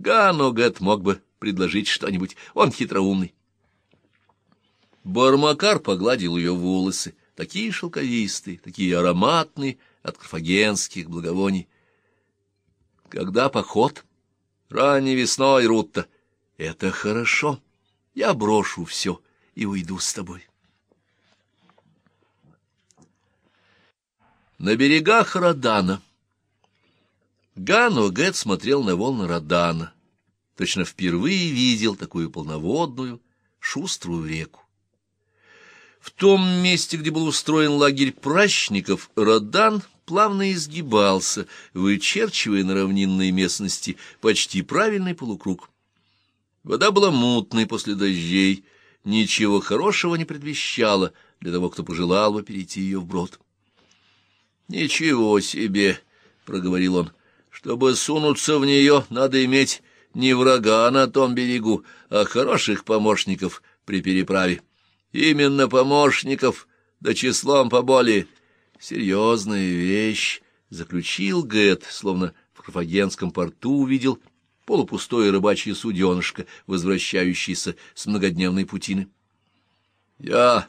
Ганогет мог бы предложить что-нибудь. Он хитроумный. Бармакар погладил ее волосы, такие шелковистые, такие ароматные от карфагенских благовоний. Когда поход? Ранней весной, Рутта. Это хорошо. Я брошу все и уйду с тобой. На берегах Родана. Гану Гэт смотрел на волны Родана. Точно впервые видел такую полноводную, шуструю реку. В том месте, где был устроен лагерь пращников, Родан плавно изгибался, вычерчивая на равнинной местности почти правильный полукруг. Вода была мутной после дождей, ничего хорошего не предвещало для того, кто пожелал бы перейти ее вброд. «Ничего себе!» — проговорил он. «Чтобы сунуться в нее, надо иметь не врага на том берегу, а хороших помощников при переправе. Именно помощников, да числом поболее. Серьезная вещь!» — заключил Гэт, словно в Карфагенском порту увидел полупустое рыбачье суденышко, возвращающееся с многодневной путины. — Я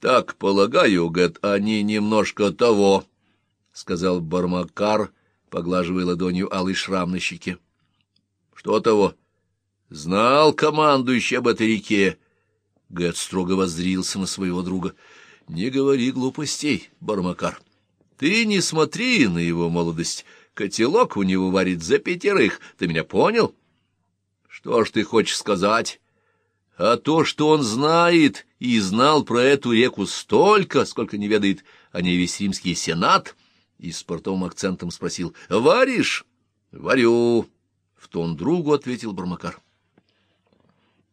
так полагаю, Гэт, они немножко того, — сказал Бармакар, поглаживая ладонью алый шрам на щеке. — Что того? — Знал командующий об этой реке. Гэт строго воззрился на своего друга. — Не говори глупостей, Бармакар. Ты не смотри на его молодость. Котелок у него варит за пятерых. Ты меня понял? Что ж ты хочешь сказать? А то, что он знает и знал про эту реку столько, сколько не ведает о ней весь римский сенат, и с портовым акцентом спросил, «Варишь?» «Варю», — в тон другу ответил Бармакар.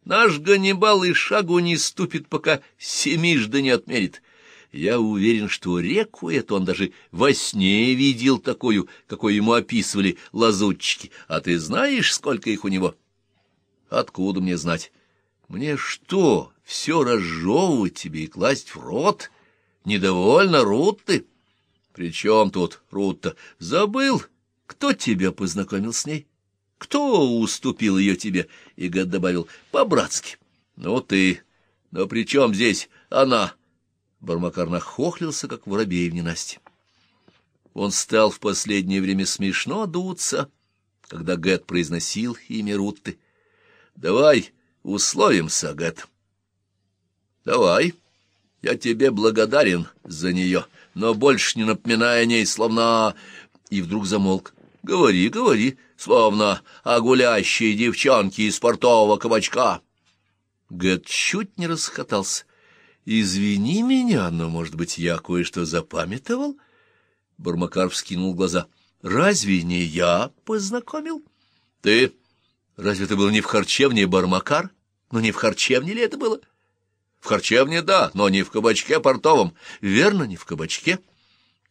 «Наш Ганнибал и шагу не ступит, пока семижды не отмерит. Я уверен, что реку эту он даже во сне видел такую, какой ему описывали лазутчики. А ты знаешь, сколько их у него? Откуда мне знать? Мне что, все разжевывать тебе и класть в рот? Недовольно, Рут ты? При чем тут Рут-то? Забыл? Кто тебя познакомил с ней? Кто уступил ее тебе? И Гад добавил, по-братски. Ну ты, но при чем здесь она? — Бармакар нахохлился, как воробей в ненасти. Он стал в последнее время смешно дуться, когда Гэт произносил имя Рутты. — Давай условимся, Гэт. — Давай. Я тебе благодарен за нее, но больше не напоминай о ней, словно... И вдруг замолк. — Говори, говори, словно о гулящей девчонке из портового кабачка. Гэт чуть не расхотался. «Извини меня, но, может быть, я кое-что запамятовал?» Бармакар вскинул глаза. «Разве не я познакомил?» «Ты? Разве это было не в харчевне Бармакар? Ну, не в харчевне ли это было?» «В харчевне, да, но не в кабачке портовом. Верно, не в кабачке?»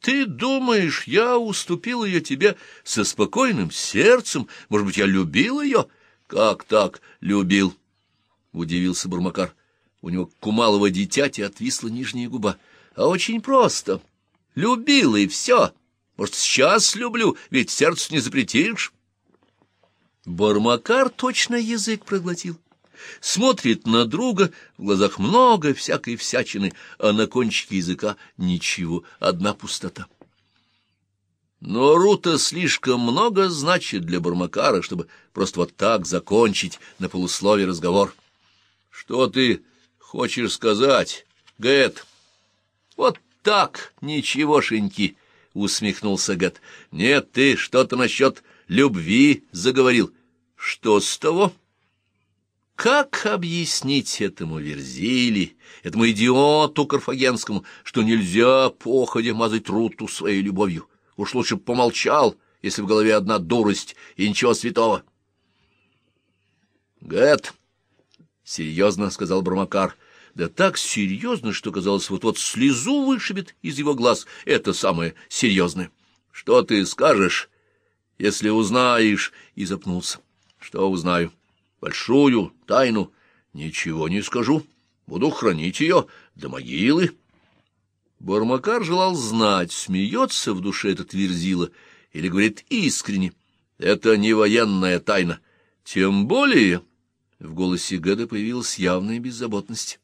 «Ты думаешь, я уступил ее тебе со спокойным сердцем? Может быть, я любил ее?» «Как так любил?» — удивился Бармакар. У него кумалого дитяти отвисла нижняя губа. А очень просто. Любил, и все. Может, сейчас люблю, ведь сердце не запретишь. Бармакар точно язык проглотил. Смотрит на друга, в глазах много всякой всячины, а на кончике языка ничего, одна пустота. Но Рута слишком много значит для Бармакара, чтобы просто вот так закончить на полусловие разговор. — Что ты Хочешь сказать, Гэт? Вот так, ничегошеньки, — усмехнулся Гэт. Нет, ты что-то насчет любви заговорил. Что с того? Как объяснить этому Верзили, этому идиоту карфагенскому, что нельзя походя мазать руту своей любовью? Уж лучше помолчал, если в голове одна дурость и ничего святого. Гэт, — серьезно сказал Брамакар, да так серьезно, что, казалось, вот-вот слезу вышибет из его глаз. Это самое серьезное. Что ты скажешь, если узнаешь? И запнулся. Что узнаю? Большую тайну. Ничего не скажу. Буду хранить ее до могилы. Бармакар желал знать, смеется в душе этот Верзила или говорит искренне. Это не военная тайна. Тем более в голосе Гэда появилась явная беззаботность.